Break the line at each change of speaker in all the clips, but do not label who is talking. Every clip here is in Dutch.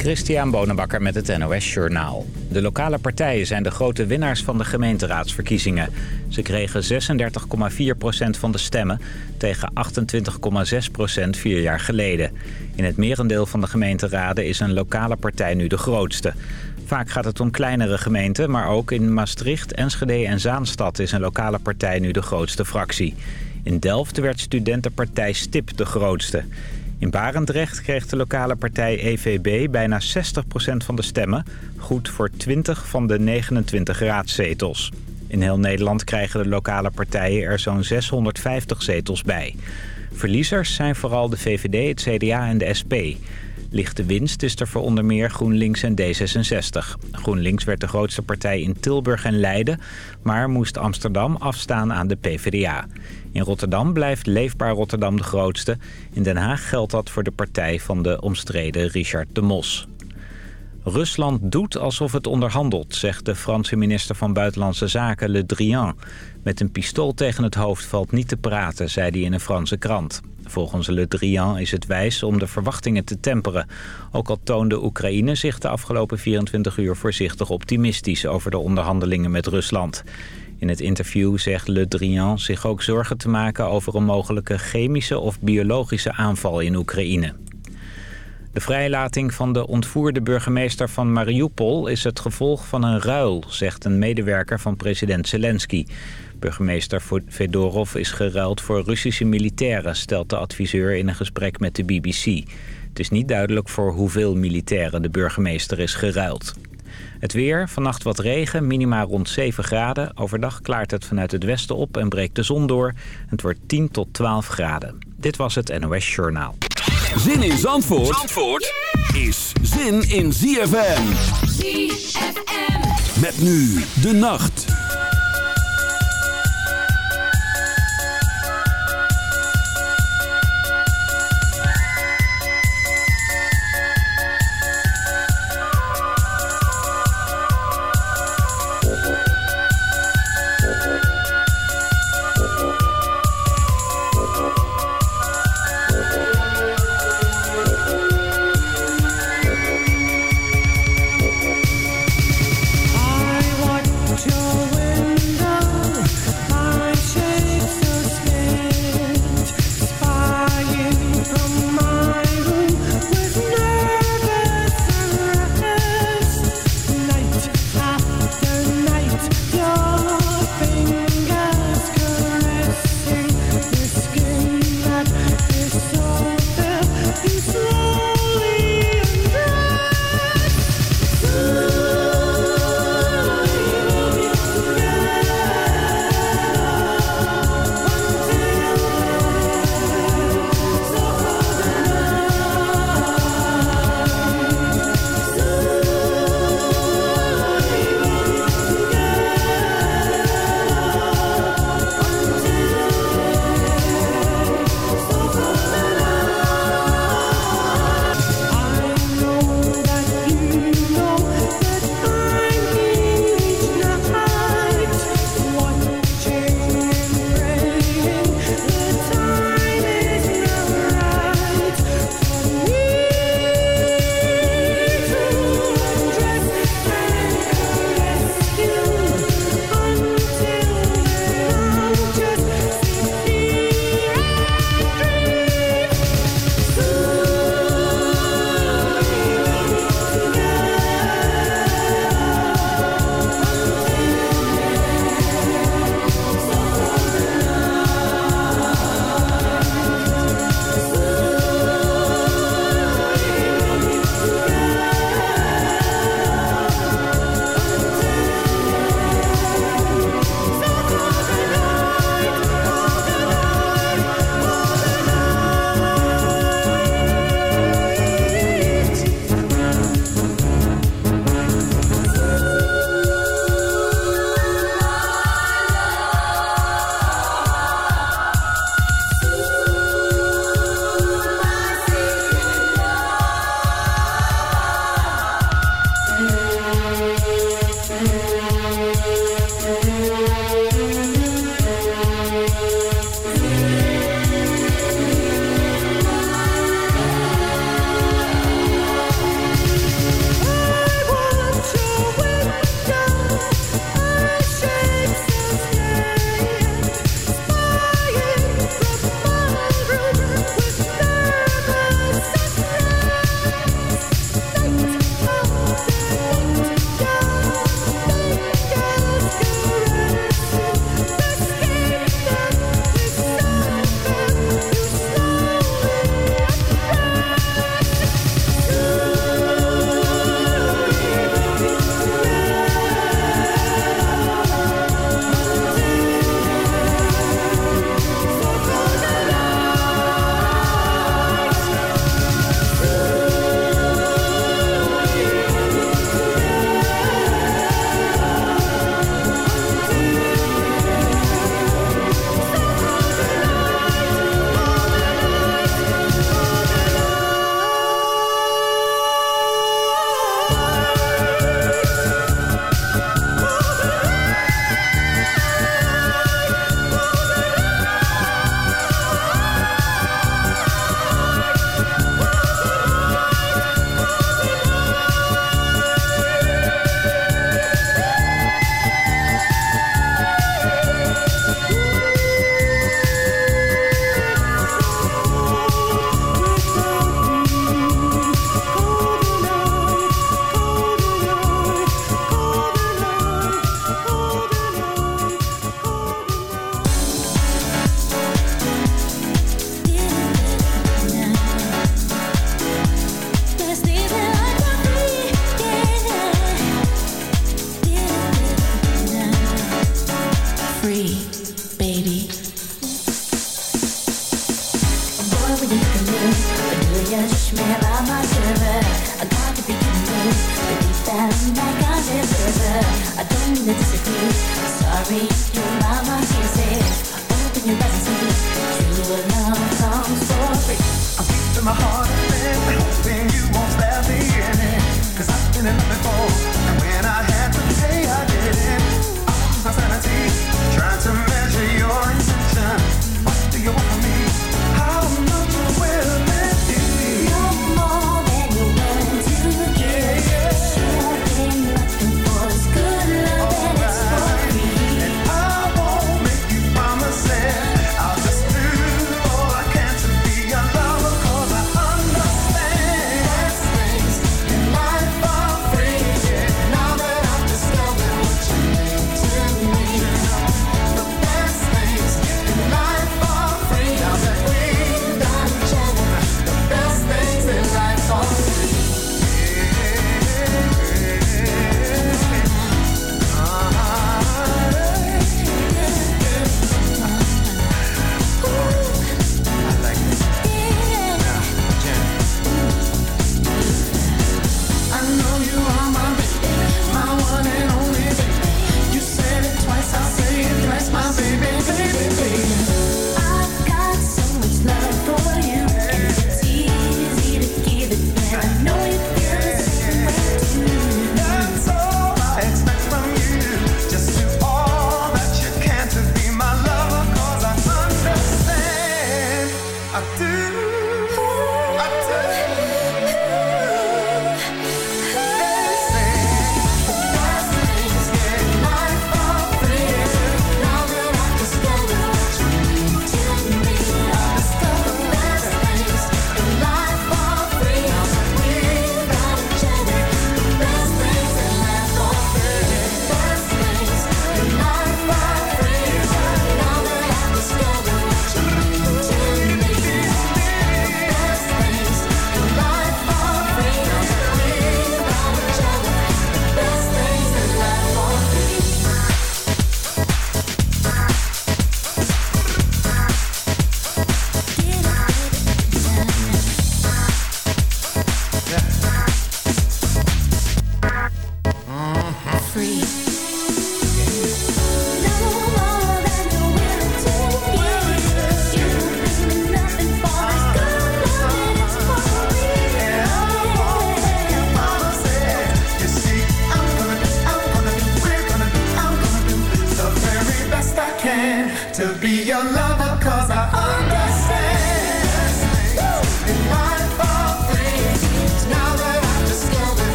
Christian Bonenbakker met het NOS Journaal. De lokale partijen zijn de grote winnaars van de gemeenteraadsverkiezingen. Ze kregen 36,4% van de stemmen tegen 28,6% vier jaar geleden. In het merendeel van de gemeenteraden is een lokale partij nu de grootste. Vaak gaat het om kleinere gemeenten, maar ook in Maastricht, Enschede en Zaanstad is een lokale partij nu de grootste fractie. In Delft werd studentenpartij STIP de grootste. In Barendrecht kreeg de lokale partij EVB bijna 60% van de stemmen. Goed voor 20 van de 29 raadzetels. In heel Nederland krijgen de lokale partijen er zo'n 650 zetels bij. Verliezers zijn vooral de VVD, het CDA en de SP. Lichte winst is er voor onder meer GroenLinks en D66. GroenLinks werd de grootste partij in Tilburg en Leiden... maar moest Amsterdam afstaan aan de PvdA. In Rotterdam blijft Leefbaar Rotterdam de grootste. In Den Haag geldt dat voor de partij van de omstreden Richard de Mos. Rusland doet alsof het onderhandelt, zegt de Franse minister van Buitenlandse Zaken Le Drian. Met een pistool tegen het hoofd valt niet te praten, zei hij in een Franse krant. Volgens Le Drian is het wijs om de verwachtingen te temperen. Ook al toonde Oekraïne zich de afgelopen 24 uur voorzichtig optimistisch over de onderhandelingen met Rusland. In het interview zegt Le Drian zich ook zorgen te maken over een mogelijke chemische of biologische aanval in Oekraïne. De vrijlating van de ontvoerde burgemeester van Mariupol is het gevolg van een ruil, zegt een medewerker van president Zelensky. Burgemeester Fedorov is geruild voor Russische militairen, stelt de adviseur in een gesprek met de BBC. Het is niet duidelijk voor hoeveel militairen de burgemeester is geruild. Het weer, vannacht wat regen, minima rond 7 graden. Overdag klaart het vanuit het westen op en breekt de zon door. Het wordt 10 tot 12 graden. Dit was het NOS Journaal.
Zin in Zandvoort, Zandvoort is zin in ZFM.
ZFM.
Met nu de nacht.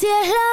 地球。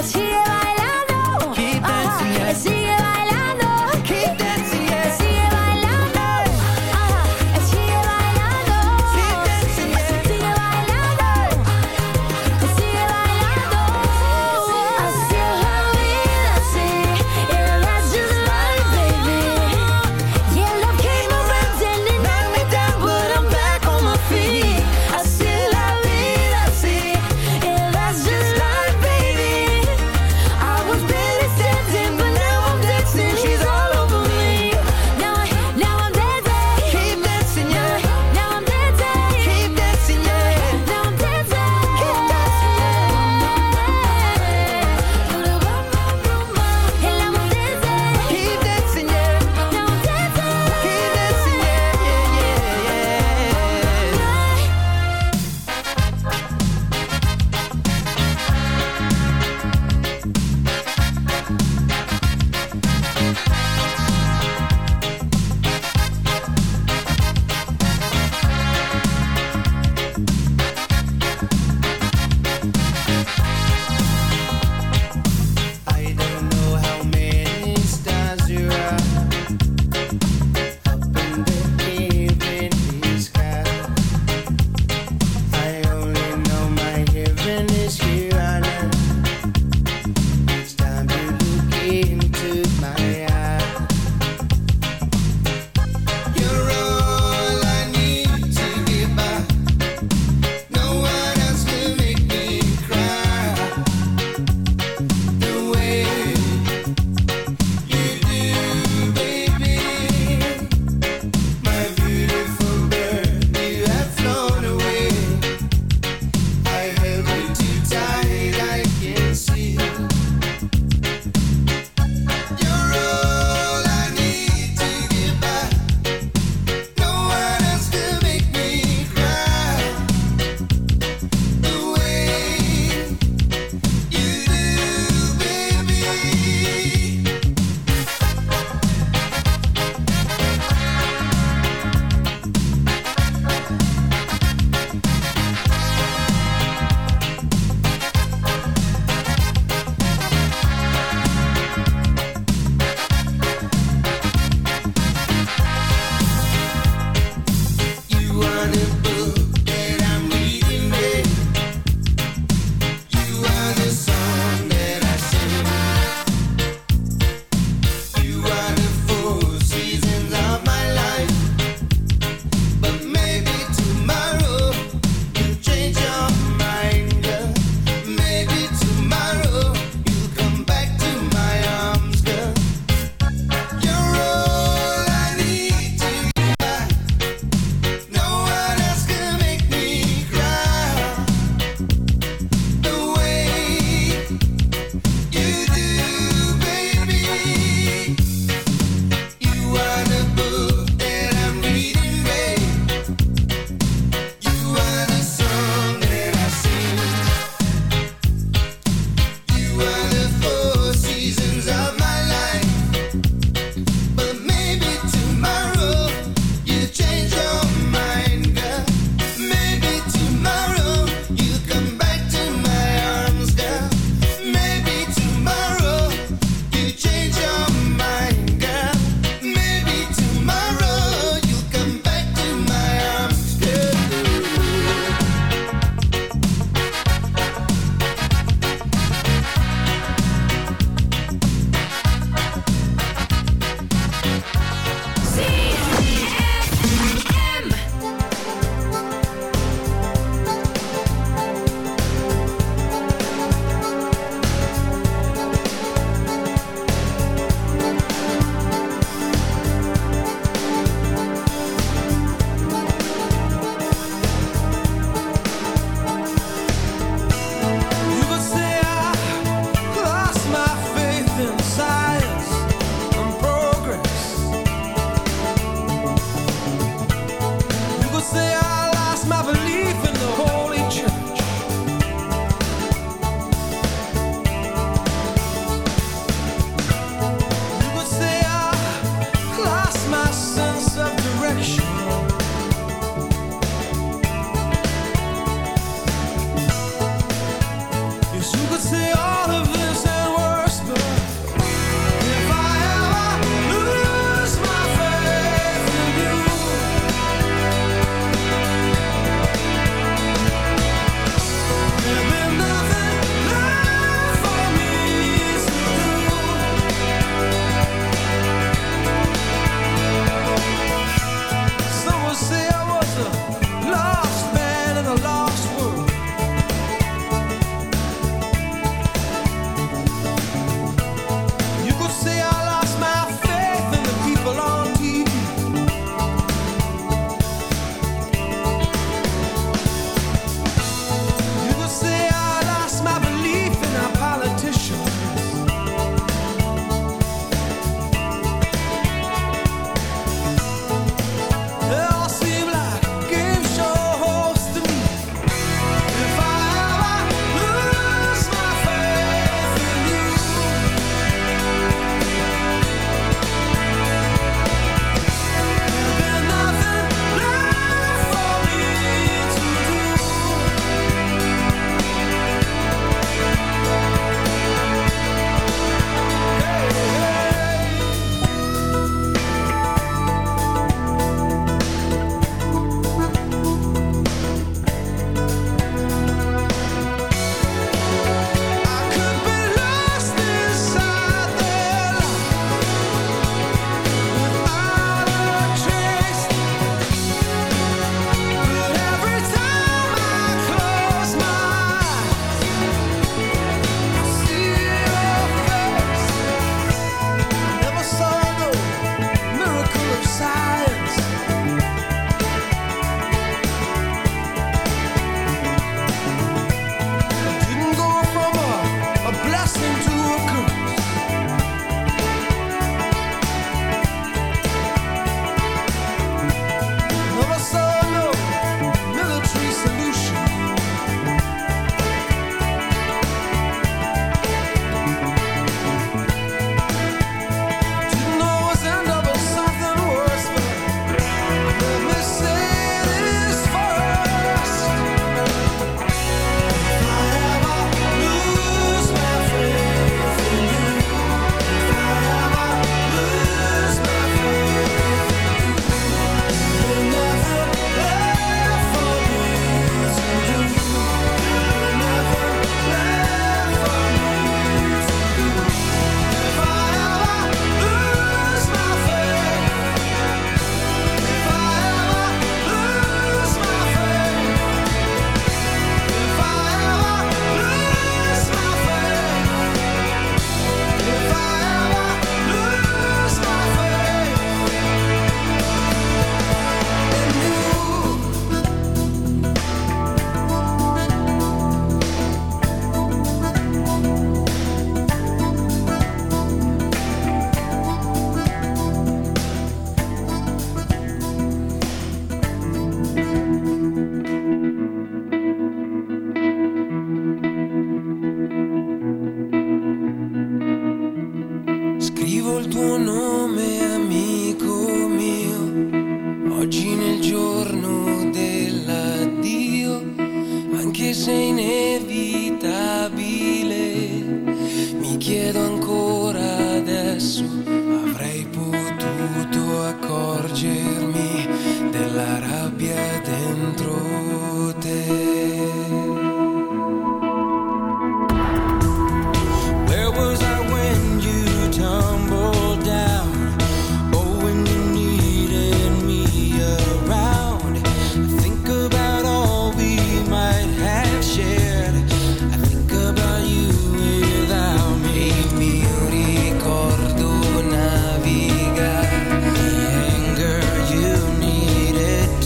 I
here.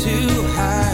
too high.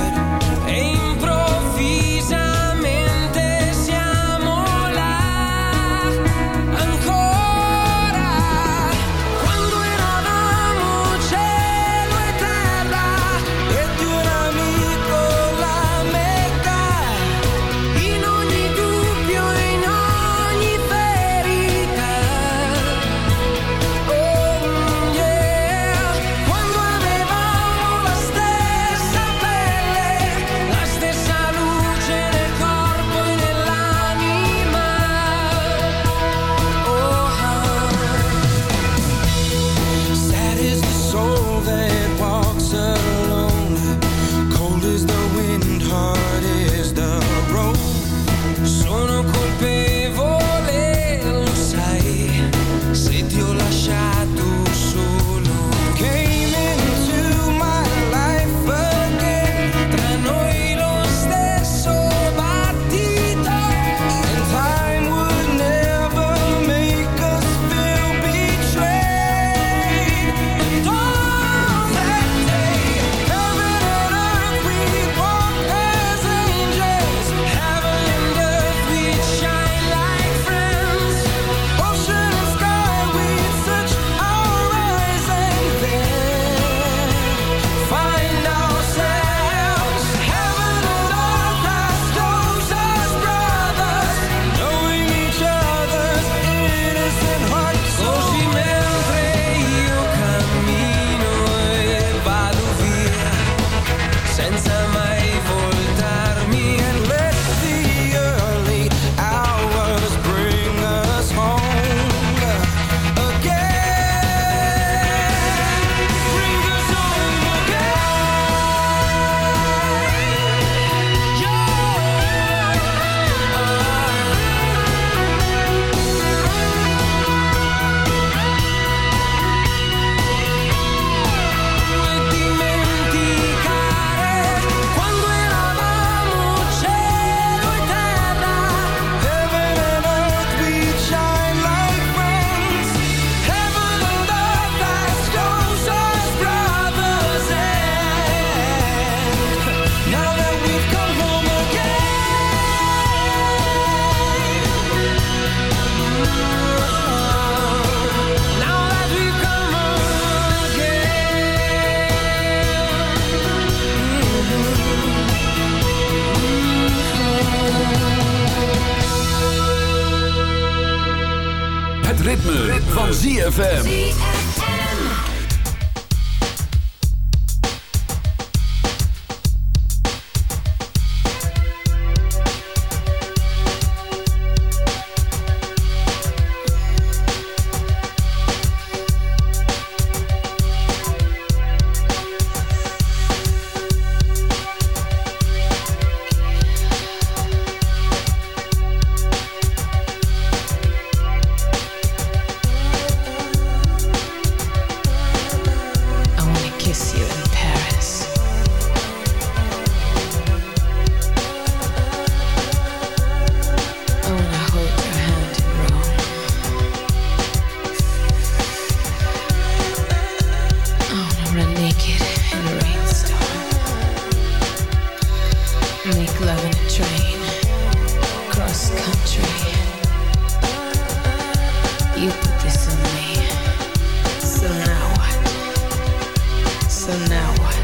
Train, cross country. You put this in
me, so
now
what?
So now
what?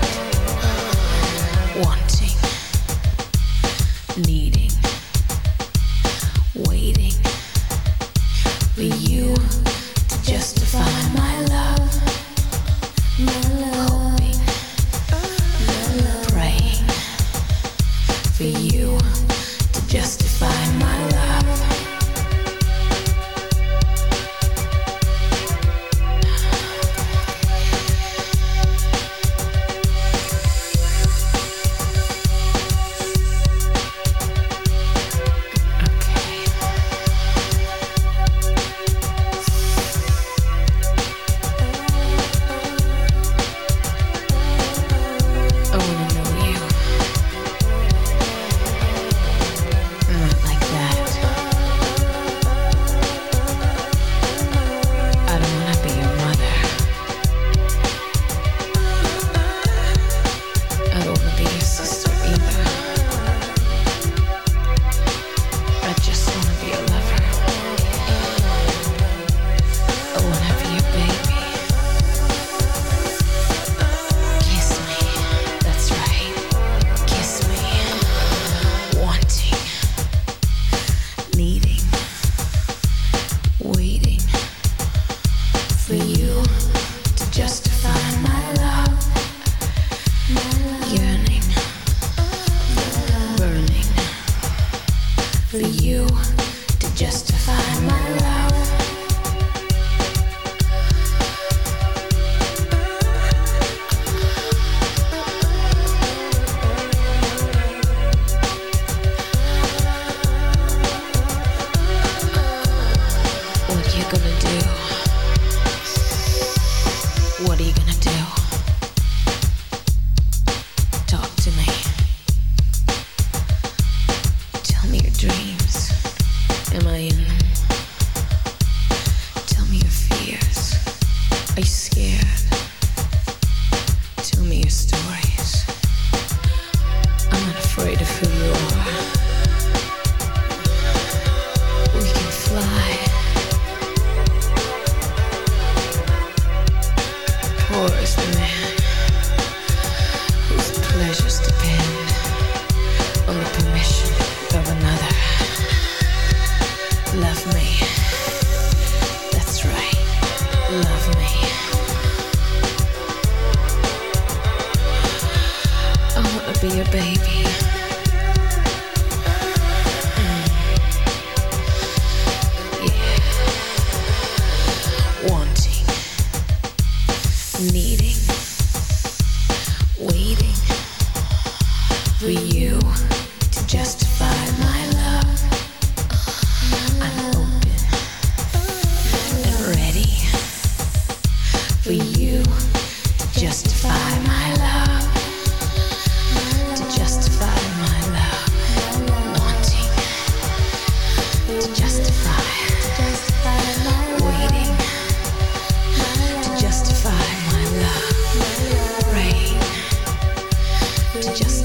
to just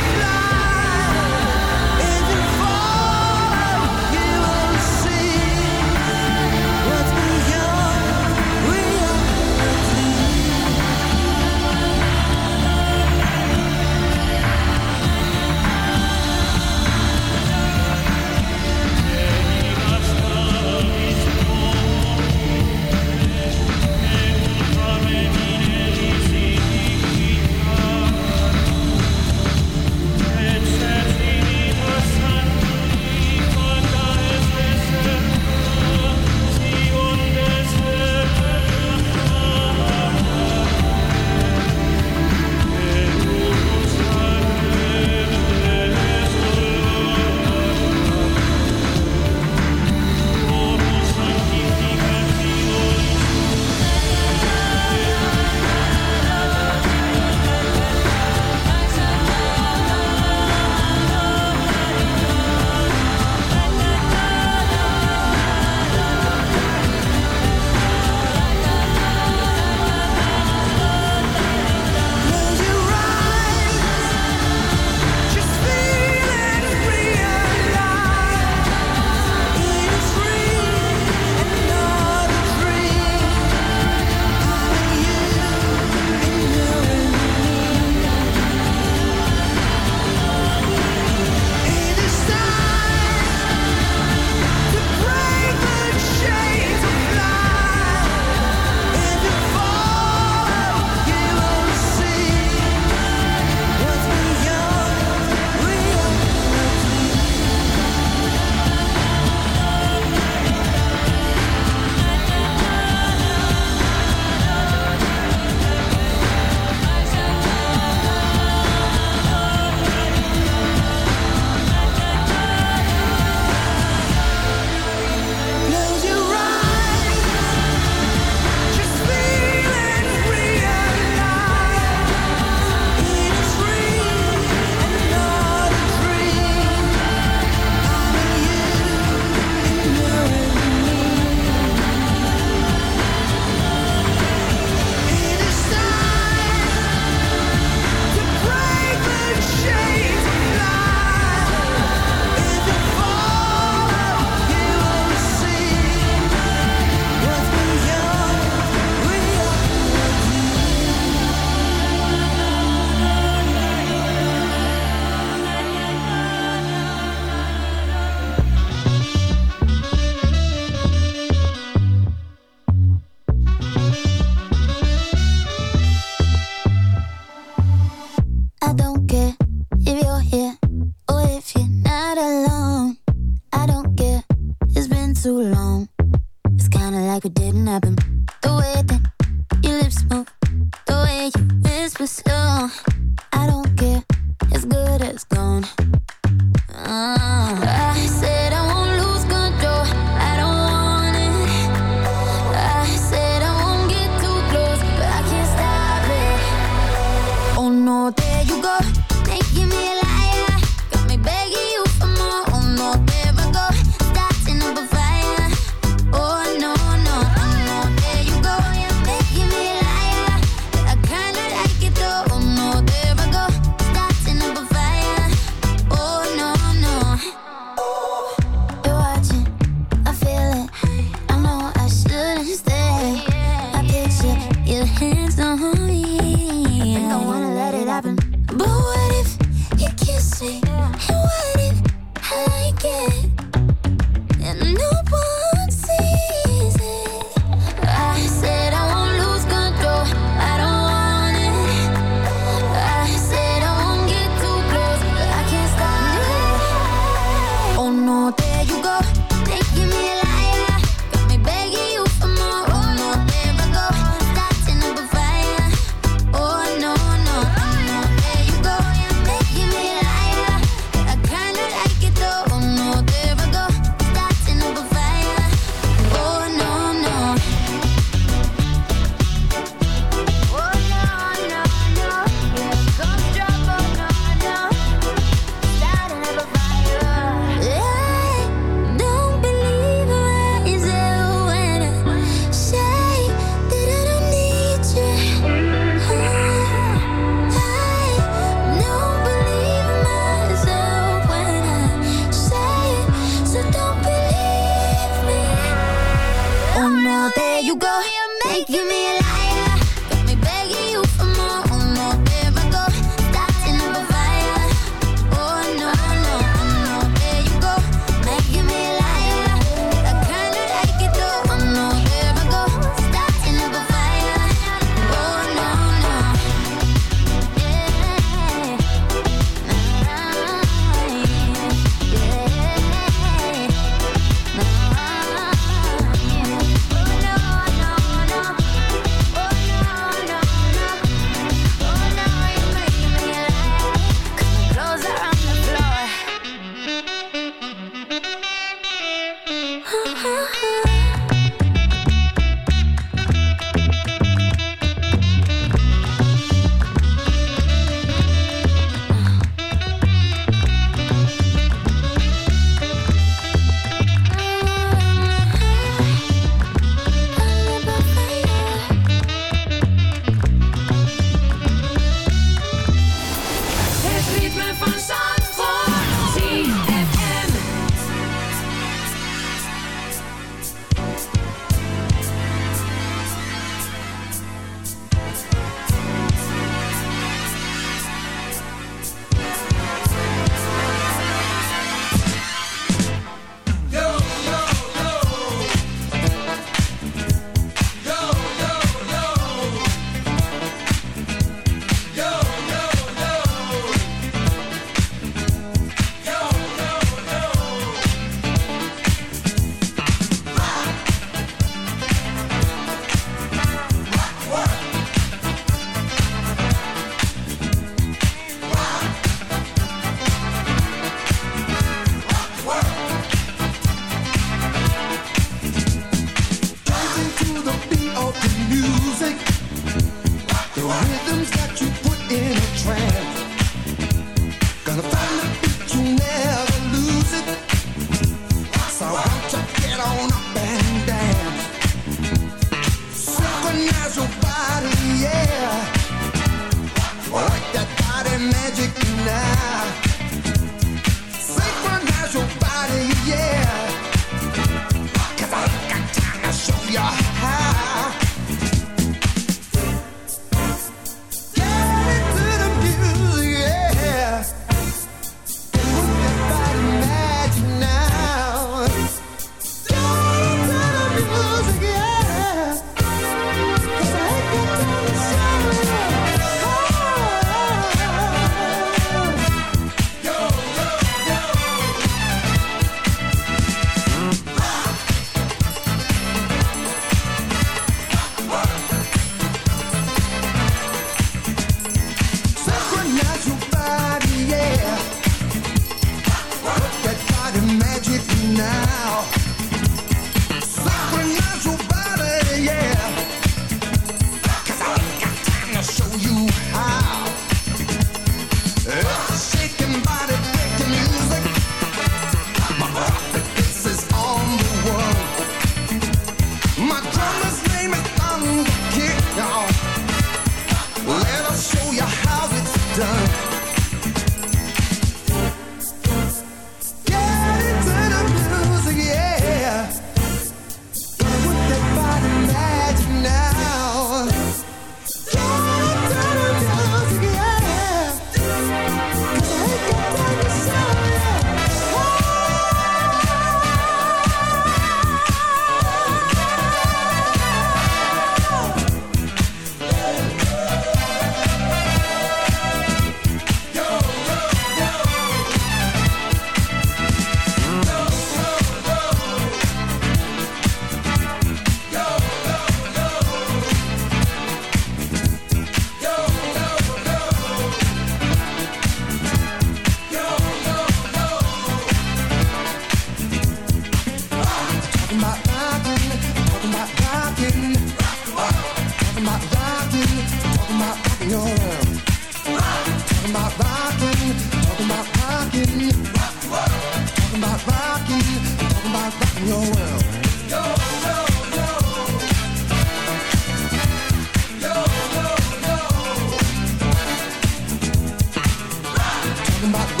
talking about